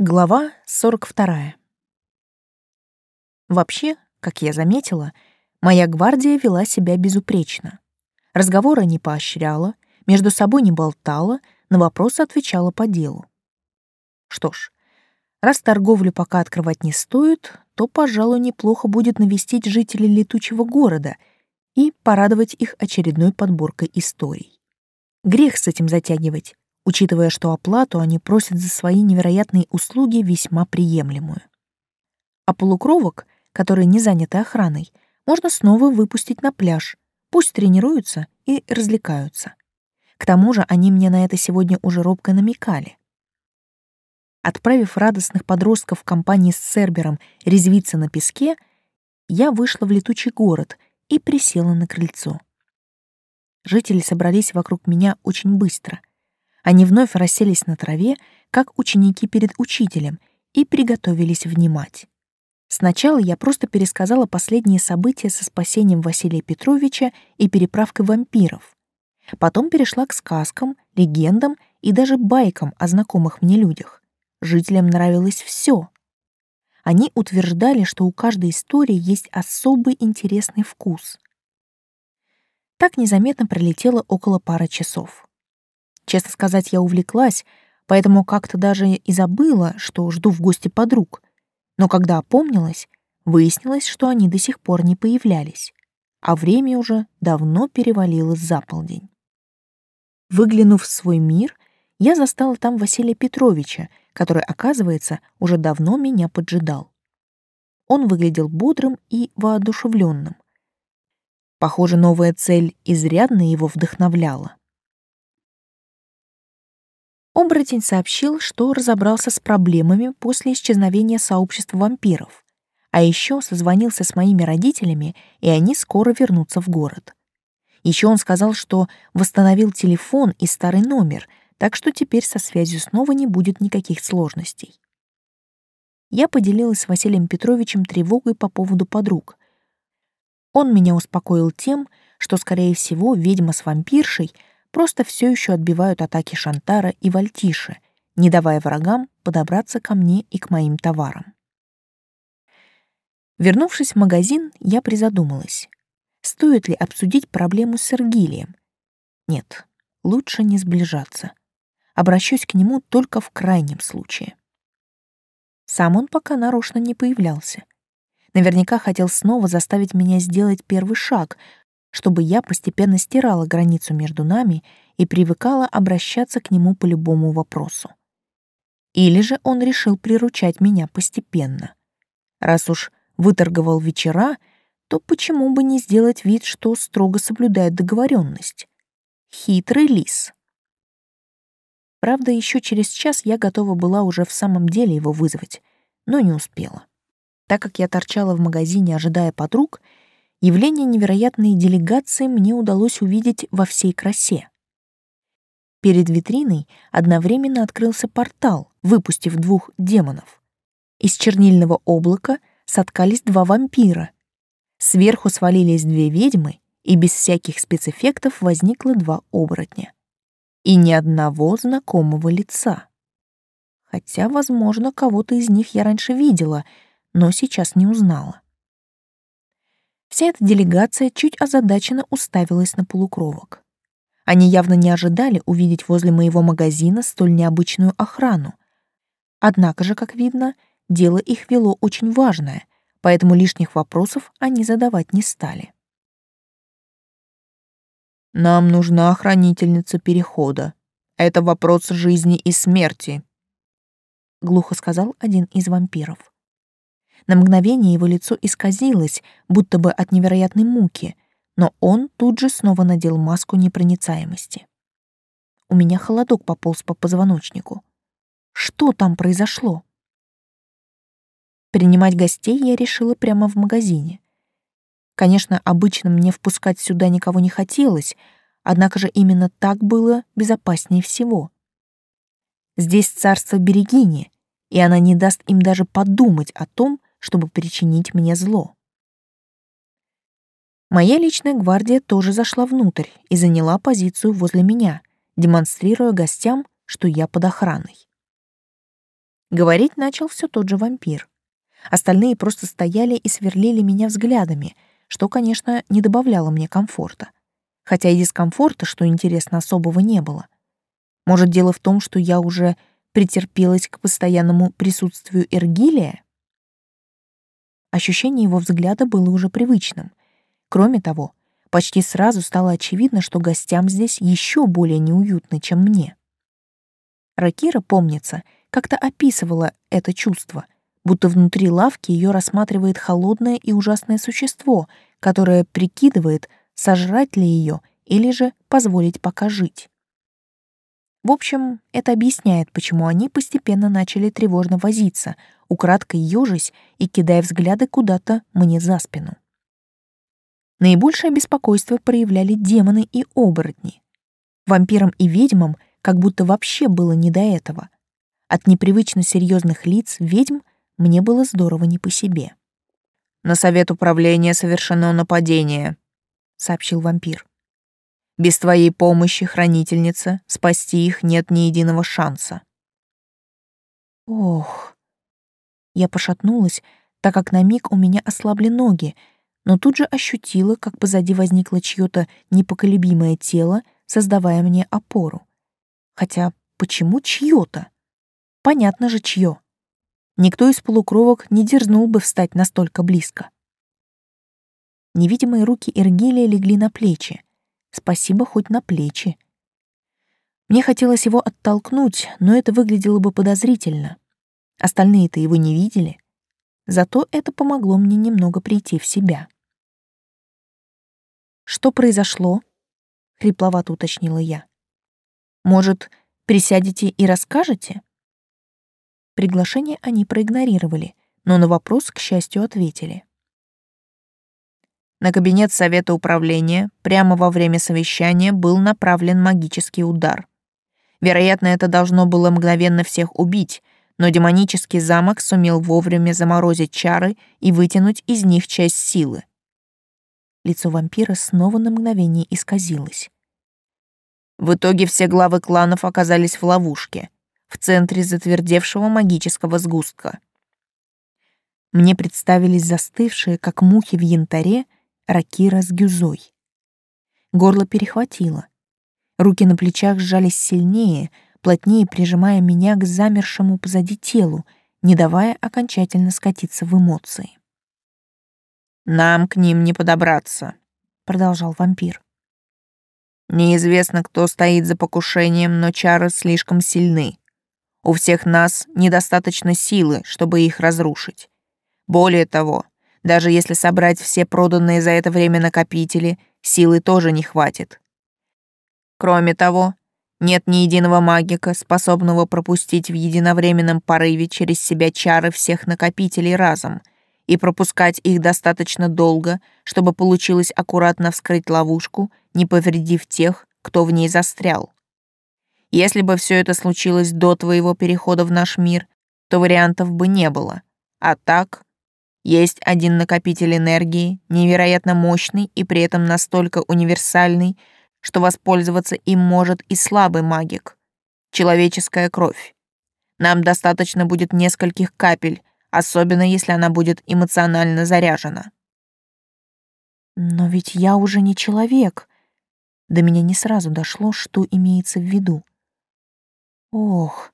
Глава 42. Вообще, как я заметила, моя гвардия вела себя безупречно. Разговора не поощряла, между собой не болтала, на вопросы отвечала по делу. Что ж, раз торговлю пока открывать не стоит, то, пожалуй, неплохо будет навестить жителей летучего города и порадовать их очередной подборкой историй. Грех с этим затягивать учитывая, что оплату они просят за свои невероятные услуги весьма приемлемую. А полукровок, которые не заняты охраной, можно снова выпустить на пляж, пусть тренируются и развлекаются. К тому же они мне на это сегодня уже робко намекали. Отправив радостных подростков в компании с Цербером резвиться на песке, я вышла в летучий город и присела на крыльцо. Жители собрались вокруг меня очень быстро. Они вновь расселись на траве, как ученики перед учителем, и приготовились внимать. Сначала я просто пересказала последние события со спасением Василия Петровича и переправкой вампиров. Потом перешла к сказкам, легендам и даже байкам о знакомых мне людях. Жителям нравилось все. Они утверждали, что у каждой истории есть особый интересный вкус. Так незаметно пролетело около пары часов. Честно сказать, я увлеклась, поэтому как-то даже и забыла, что жду в гости подруг. Но когда опомнилась, выяснилось, что они до сих пор не появлялись, а время уже давно перевалило за полдень. Выглянув в свой мир, я застала там Василия Петровича, который, оказывается, уже давно меня поджидал. Он выглядел бодрым и воодушевленным. Похоже, новая цель изрядно его вдохновляла. Оборотень сообщил, что разобрался с проблемами после исчезновения сообщества вампиров, а еще созвонился с моими родителями, и они скоро вернутся в город. Еще он сказал, что восстановил телефон и старый номер, так что теперь со связью снова не будет никаких сложностей. Я поделилась с Василием Петровичем тревогой по поводу подруг. Он меня успокоил тем, что, скорее всего, ведьма с вампиршей — просто все еще отбивают атаки Шантара и Вальтиши, не давая врагам подобраться ко мне и к моим товарам. Вернувшись в магазин, я призадумалась. Стоит ли обсудить проблему с Эргилием? Нет, лучше не сближаться. Обращусь к нему только в крайнем случае. Сам он пока нарочно не появлялся. Наверняка хотел снова заставить меня сделать первый шаг, чтобы я постепенно стирала границу между нами и привыкала обращаться к нему по любому вопросу. Или же он решил приручать меня постепенно. Раз уж выторговал вечера, то почему бы не сделать вид, что строго соблюдает договоренность? Хитрый лис. Правда, еще через час я готова была уже в самом деле его вызвать, но не успела. Так как я торчала в магазине, ожидая подруг, явление невероятной делегации мне удалось увидеть во всей красе. Перед витриной одновременно открылся портал, выпустив двух демонов. Из чернильного облака соткались два вампира. Сверху свалились две ведьмы, и без всяких спецэффектов возникло два оборотня. И ни одного знакомого лица. Хотя, возможно, кого-то из них я раньше видела, но сейчас не узнала. Вся эта делегация чуть озадаченно уставилась на полукровок. Они явно не ожидали увидеть возле моего магазина столь необычную охрану. Однако же, как видно, дело их вело очень важное, поэтому лишних вопросов они задавать не стали. «Нам нужна охранительница перехода. Это вопрос жизни и смерти», — глухо сказал один из вампиров. На мгновение его лицо исказилось, будто бы от невероятной муки, но он тут же снова надел маску непроницаемости. У меня холодок пополз по позвоночнику. Что там произошло? Принимать гостей я решила прямо в магазине. Конечно, обычно мне впускать сюда никого не хотелось, однако же именно так было безопаснее всего. Здесь царство Берегини, и она не даст им даже подумать о том, чтобы причинить мне зло. Моя личная гвардия тоже зашла внутрь и заняла позицию возле меня, демонстрируя гостям, что я под охраной. Говорить начал все тот же вампир. Остальные просто стояли и сверлили меня взглядами, что, конечно, не добавляло мне комфорта. Хотя и дискомфорта, что интересно, особого не было. Может, дело в том, что я уже претерпелась к постоянному присутствию Эргилия? Ощущение его взгляда было уже привычным. Кроме того, почти сразу стало очевидно, что гостям здесь еще более неуютно, чем мне. Ракира, помнится, как-то описывала это чувство, будто внутри лавки ее рассматривает холодное и ужасное существо, которое прикидывает, сожрать ли ее или же позволить пока жить. В общем, это объясняет, почему они постепенно начали тревожно возиться, украдкой ёжись и кидая взгляды куда-то мне за спину. Наибольшее беспокойство проявляли демоны и оборотни. Вампирам и ведьмам как будто вообще было не до этого. От непривычно серьезных лиц ведьм мне было здорово не по себе. «На совет управления совершено нападение», — сообщил вампир. «Без твоей помощи, хранительница, спасти их нет ни единого шанса». Ох. Я пошатнулась, так как на миг у меня ослабли ноги, но тут же ощутила, как позади возникло чьё-то непоколебимое тело, создавая мне опору. Хотя почему чьё-то? Понятно же, чьё. Никто из полукровок не дерзнул бы встать настолько близко. Невидимые руки Эргелия легли на плечи. Спасибо хоть на плечи. Мне хотелось его оттолкнуть, но это выглядело бы подозрительно. Остальные-то его не видели. Зато это помогло мне немного прийти в себя. «Что произошло?» — хрипловато уточнила я. «Может, присядете и расскажете?» Приглашение они проигнорировали, но на вопрос, к счастью, ответили. На кабинет Совета управления прямо во время совещания был направлен магический удар. Вероятно, это должно было мгновенно всех убить, но демонический замок сумел вовремя заморозить чары и вытянуть из них часть силы. Лицо вампира снова на мгновение исказилось. В итоге все главы кланов оказались в ловушке, в центре затвердевшего магического сгустка. Мне представились застывшие, как мухи в янтаре, ракира с гюзой. Горло перехватило. Руки на плечах сжались сильнее, плотнее прижимая меня к замершему позади телу, не давая окончательно скатиться в эмоции. Нам к ним не подобраться, продолжал вампир. Неизвестно, кто стоит за покушением, но чары слишком сильны. У всех нас недостаточно силы, чтобы их разрушить. Более того, даже если собрать все проданные за это время накопители, силы тоже не хватит. Кроме того, нет ни единого магика, способного пропустить в единовременном порыве через себя чары всех накопителей разом — и пропускать их достаточно долго, чтобы получилось аккуратно вскрыть ловушку, не повредив тех, кто в ней застрял. Если бы все это случилось до твоего перехода в наш мир, то вариантов бы не было. А так, есть один накопитель энергии, невероятно мощный и при этом настолько универсальный, что воспользоваться им может и слабый магик. Человеческая кровь. Нам достаточно будет нескольких капель, особенно если она будет эмоционально заряжена. Но ведь я уже не человек. До меня не сразу дошло, что имеется в виду. Ох,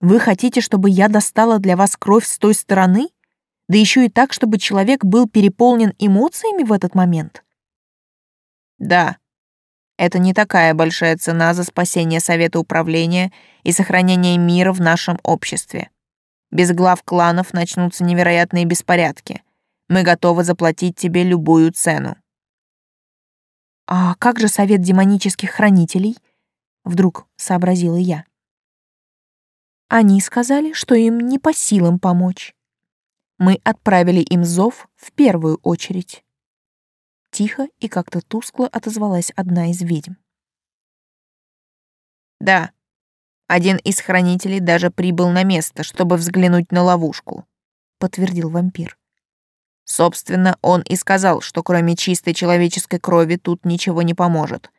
вы хотите, чтобы я достала для вас кровь с той стороны? Да еще и так, чтобы человек был переполнен эмоциями в этот момент? Да. Это не такая большая цена за спасение Совета управления и сохранение мира в нашем обществе. Без глав кланов начнутся невероятные беспорядки. Мы готовы заплатить тебе любую цену. А как же совет демонических хранителей? Вдруг сообразила я. Они сказали, что им не по силам помочь. Мы отправили им зов в первую очередь. Тихо и как-то тускло отозвалась одна из ведьм. Да, один из хранителей даже прибыл на место, чтобы взглянуть на ловушку, подтвердил вампир. Собственно, он и сказал, что кроме чистой человеческой крови тут ничего не поможет.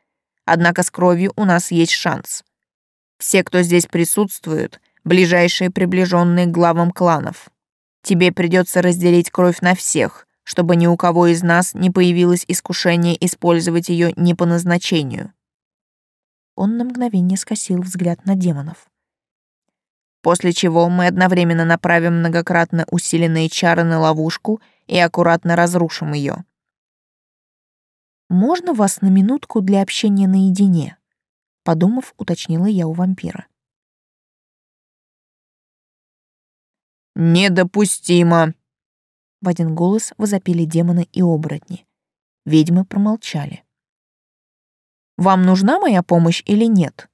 Однако с кровью у нас есть шанс. Все, кто здесь присутствует, ближайшие приближенные главам кланов. Тебе придется разделить кровь на всех, чтобы ни у кого из нас не появилось искушение использовать ее не по назначению. Он на мгновение скосил взгляд на демонов. После чего мы одновременно направим многократно усиленные чары на ловушку и аккуратно разрушим ее. «Можно вас на минутку для общения наедине?» Подумав, уточнила я у вампира. «Недопустимо!» В один голос возопили демоны и оборотни. Ведьмы промолчали. «Вам нужна моя помощь или нет?»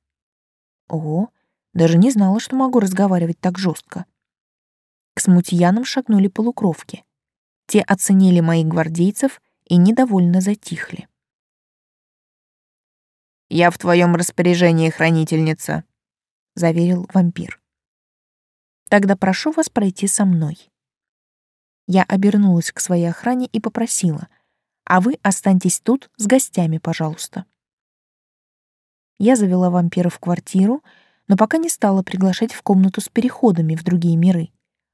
Ого, даже не знала, что могу разговаривать так жестко. К смутьянам шагнули полукровки. Те оценили моих гвардейцев и недовольно затихли. «Я в твоем распоряжении, хранительница», — заверил вампир. Тогда прошу вас пройти со мной. Я обернулась к своей охране и попросила, а вы останьтесь тут с гостями, пожалуйста. Я завела вампира в квартиру, но пока не стала приглашать в комнату с переходами в другие миры,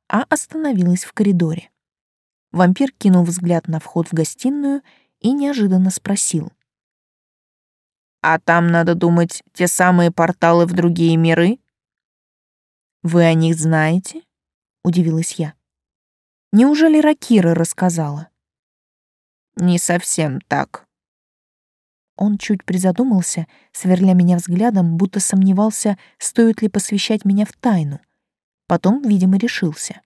а остановилась в коридоре. Вампир кинул взгляд на вход в гостиную и неожиданно спросил. «А там, надо думать, те самые порталы в другие миры?» Вы о них знаете? удивилась я. Неужели Ракира рассказала? Не совсем так. Он чуть призадумался, сверля меня взглядом, будто сомневался, стоит ли посвящать меня в тайну. Потом, видимо, решился.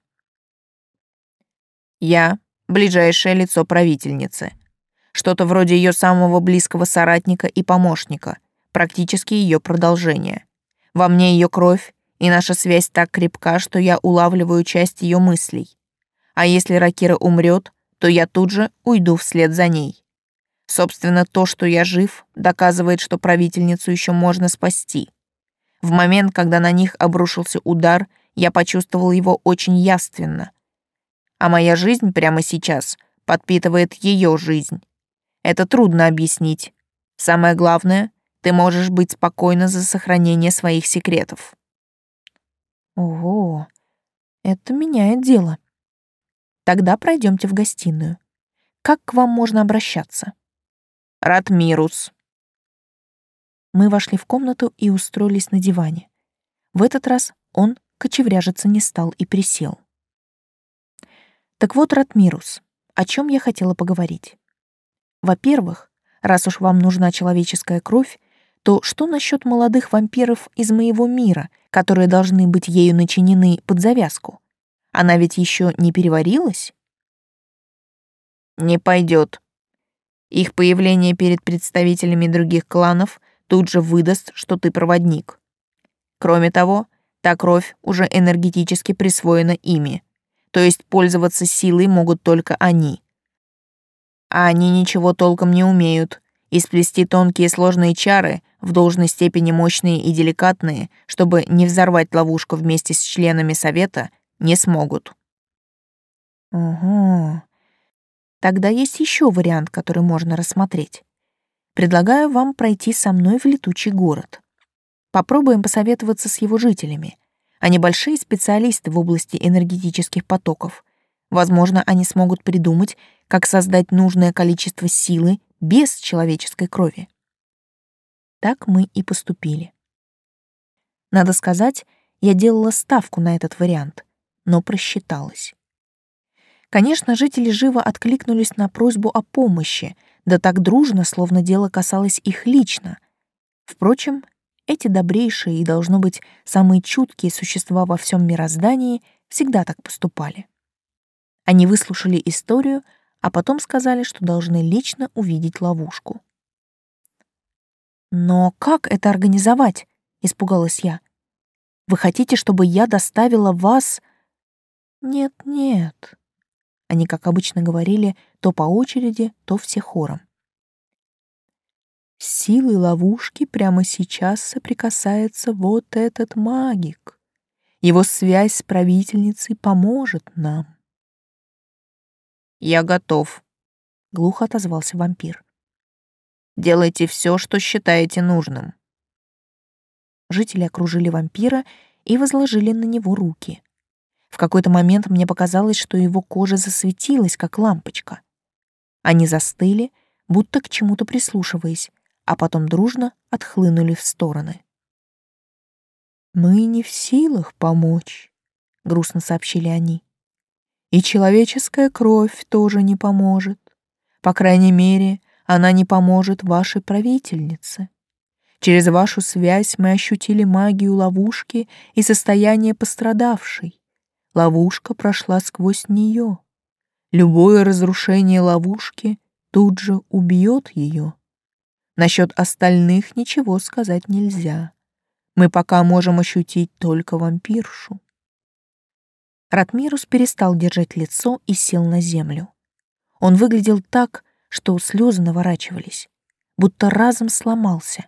Я — ближайшее лицо правительницы. Что-то вроде ее самого близкого соратника и помощника, практически ее продолжение. Во мне ее кровь, и наша связь так крепка, что я улавливаю часть ее мыслей. А если Ракира умрет, то я тут же уйду вслед за ней. Собственно, то, что я жив, доказывает, что правительницу еще можно спасти. В момент, когда на них обрушился удар, я почувствовал его очень яственно. А моя жизнь прямо сейчас подпитывает ее жизнь. Это трудно объяснить. Самое главное, ты можешь быть спокойна за сохранение своих секретов. Ого, это меняет дело. Тогда пройдемте в гостиную. Как к вам можно обращаться? Ратмирус. Мы вошли в комнату и устроились на диване. В этот раз он кочевряжиться не стал и присел. Так вот, Ратмирус, о чем я хотела поговорить. Во-первых, раз уж вам нужна человеческая кровь, то что насчет молодых вампиров из моего мира, которые должны быть ею начинены под завязку? Она ведь еще не переварилась? Не пойдет. Их появление перед представителями других кланов тут же выдаст, что ты проводник. Кроме того, та кровь уже энергетически присвоена ими, то есть пользоваться силой могут только они. А они ничего толком не умеют, и сплести тонкие сложные чары — в должной степени мощные и деликатные, чтобы не взорвать ловушку вместе с членами совета, не смогут. Угу. Тогда есть еще вариант, который можно рассмотреть. Предлагаю вам пройти со мной в летучий город. Попробуем посоветоваться с его жителями. Они большие специалисты в области энергетических потоков. Возможно, они смогут придумать, как создать нужное количество силы без человеческой крови. Так мы и поступили. Надо сказать, я делала ставку на этот вариант, но просчиталась. Конечно, жители живо откликнулись на просьбу о помощи, да так дружно, словно дело касалось их лично. Впрочем, эти добрейшие и, должно быть, самые чуткие существа во всем мироздании всегда так поступали. Они выслушали историю, а потом сказали, что должны лично увидеть ловушку. «Но как это организовать?» — испугалась я. «Вы хотите, чтобы я доставила вас...» «Нет-нет». Они, как обычно, говорили то по очереди, то все хором. силой ловушки прямо сейчас соприкасается вот этот магик. Его связь с правительницей поможет нам. «Я готов», — глухо отозвался вампир. Делайте все, что считаете нужным. Жители окружили вампира, и возложили на него руки. В какой-то момент мне показалось, что его кожа засветилась, как лампочка. Они застыли, будто к чему-то прислушиваясь, а потом дружно отхлынули в стороны. «Мы не в силах помочь», — грустно сообщили они. «И человеческая кровь тоже не поможет. По крайней мере, она не поможет вашей правительнице. Через вашу связь мы ощутили магию ловушки и состояние пострадавшей. Ловушка прошла сквозь нее. Любое разрушение ловушки тут же убьет ее. Насчет остальных ничего сказать нельзя. Мы пока можем ощутить только вампиршу. Ратмирус перестал держать лицо и сел на землю. Он выглядел так, что слезы наворачивались, будто разом сломался.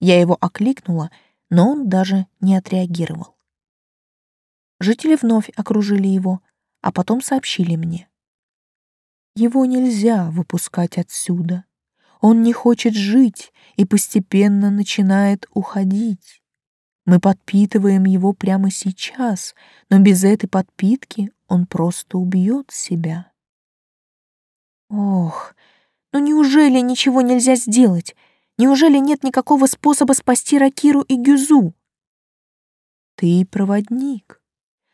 Я его окликнула, но он даже не отреагировал. Жители вновь окружили его, а потом сообщили мне. Его нельзя выпускать отсюда. Он не хочет жить и постепенно начинает уходить. Мы подпитываем его прямо сейчас, но без этой подпитки он просто убьет себя. Ох, ну неужели ничего нельзя сделать? Неужели нет никакого способа спасти Ракиру и Гюзу? Ты проводник.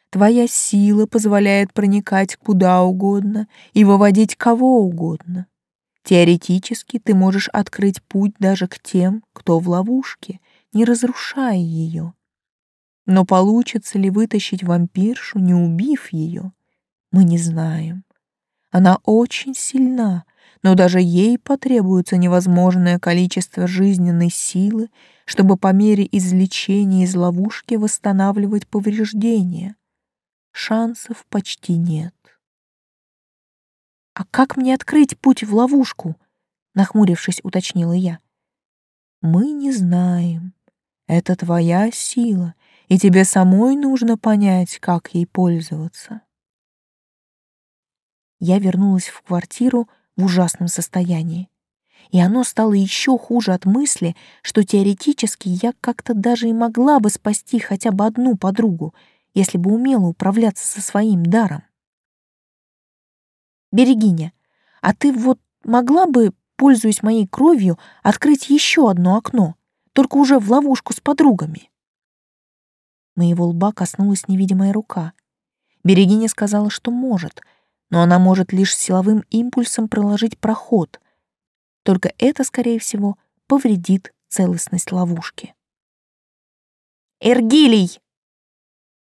Твоя сила позволяет проникать куда угодно и выводить кого угодно. Теоретически ты можешь открыть путь даже к тем, кто в ловушке, не разрушая ее. Но получится ли вытащить вампиршу, не убив ее, мы не знаем. Она очень сильна, но даже ей потребуется невозможное количество жизненной силы, чтобы по мере излечения из ловушки восстанавливать повреждения. Шансов почти нет. «А как мне открыть путь в ловушку?» — нахмурившись, уточнила я. «Мы не знаем. Это твоя сила, и тебе самой нужно понять, как ей пользоваться». Я вернулась в квартиру, в ужасном состоянии. И оно стало еще хуже от мысли, что теоретически я как-то даже и могла бы спасти хотя бы одну подругу, если бы умела управляться со своим даром. Берегиня, а ты вот могла бы, пользуясь моей кровью, открыть еще одно окно, только уже в ловушку с подругами? Моего лба коснулась невидимая рука. Берегиня сказала, что может — но она может лишь силовым импульсом проложить проход. Только это, скорее всего, повредит целостность ловушки. «Эргилий!»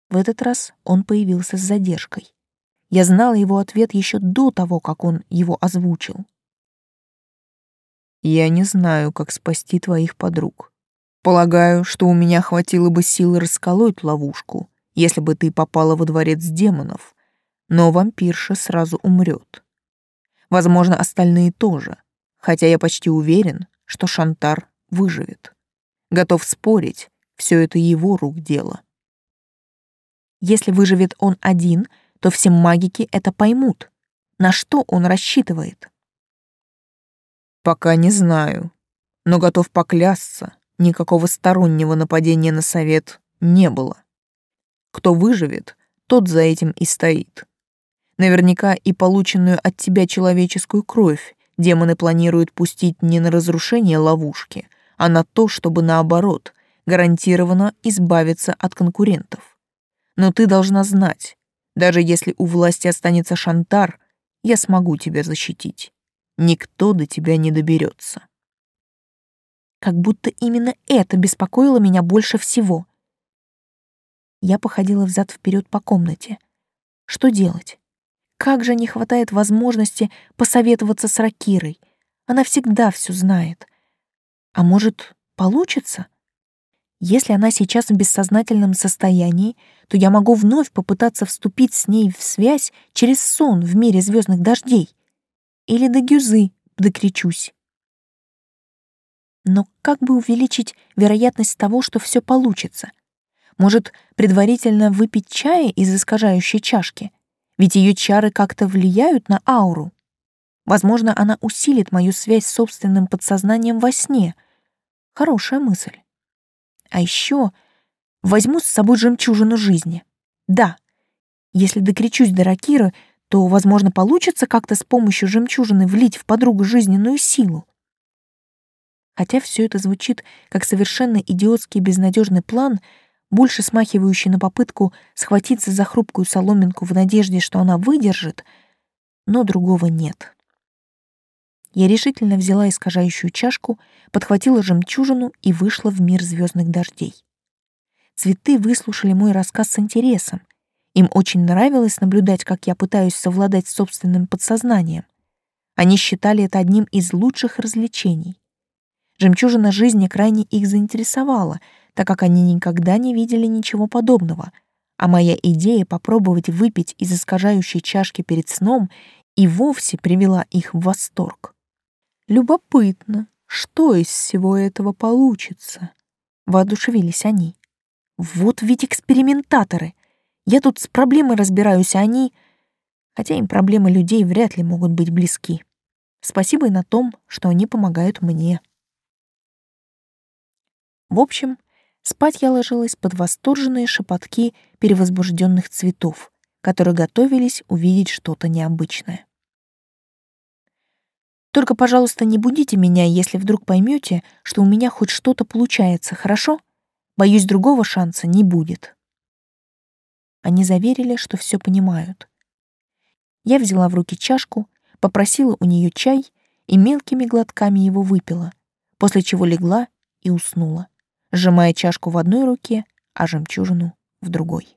В этот раз он появился с задержкой. Я знала его ответ еще до того, как он его озвучил. «Я не знаю, как спасти твоих подруг. Полагаю, что у меня хватило бы силы расколоть ловушку, если бы ты попала во дворец демонов но вампирша сразу умрет. Возможно, остальные тоже, хотя я почти уверен, что Шантар выживет. Готов спорить, все это его рук дело. Если выживет он один, то все магики это поймут. На что он рассчитывает? Пока не знаю, но готов поклясться, никакого стороннего нападения на совет не было. Кто выживет, тот за этим и стоит. Наверняка и полученную от тебя человеческую кровь демоны планируют пустить не на разрушение ловушки, а на то, чтобы наоборот, гарантированно избавиться от конкурентов. Но ты должна знать, даже если у власти останется шантар, я смогу тебя защитить. Никто до тебя не доберется. Как будто именно это беспокоило меня больше всего. Я походила взад вперед по комнате. Что делать? Как же не хватает возможности посоветоваться с Ракирой. Она всегда все знает. А может, получится? Если она сейчас в бессознательном состоянии, то я могу вновь попытаться вступить с ней в связь через сон в мире звездных дождей. Или до гюзы докричусь. Но как бы увеличить вероятность того, что все получится? Может, предварительно выпить чая из искажающей чашки? Ведь ее чары как-то влияют на ауру. Возможно, она усилит мою связь с собственным подсознанием во сне. Хорошая мысль. А еще Возьму с собой жемчужину жизни. Да, если докричусь до Ракира, то, возможно, получится как-то с помощью жемчужины влить в подругу жизненную силу. Хотя все это звучит как совершенно идиотский безнадежный план, больше смахивающий на попытку схватиться за хрупкую соломинку в надежде, что она выдержит, но другого нет. Я решительно взяла искажающую чашку, подхватила жемчужину и вышла в мир звездных дождей. Цветы выслушали мой рассказ с интересом. Им очень нравилось наблюдать, как я пытаюсь совладать с собственным подсознанием. Они считали это одним из лучших развлечений. Жемчужина жизни крайне их заинтересовала, так как они никогда не видели ничего подобного, а моя идея попробовать выпить из искажающей чашки перед сном и вовсе привела их в восторг. Любопытно, что из всего этого получится, воодушевились они. Вот ведь экспериментаторы. Я тут с проблемой разбираюсь, а они... Хотя им проблемы людей вряд ли могут быть близки. Спасибо и на том, что они помогают мне. В общем, спать я ложилась под восторженные шепотки перевозбужденных цветов, которые готовились увидеть что-то необычное. Только, пожалуйста, не будите меня, если вдруг поймете, что у меня хоть что-то получается, хорошо? Боюсь, другого шанса не будет. Они заверили, что все понимают. Я взяла в руки чашку, попросила у нее чай и мелкими глотками его выпила, после чего легла и уснула сжимая чашку в одной руке, а жемчужину в другой.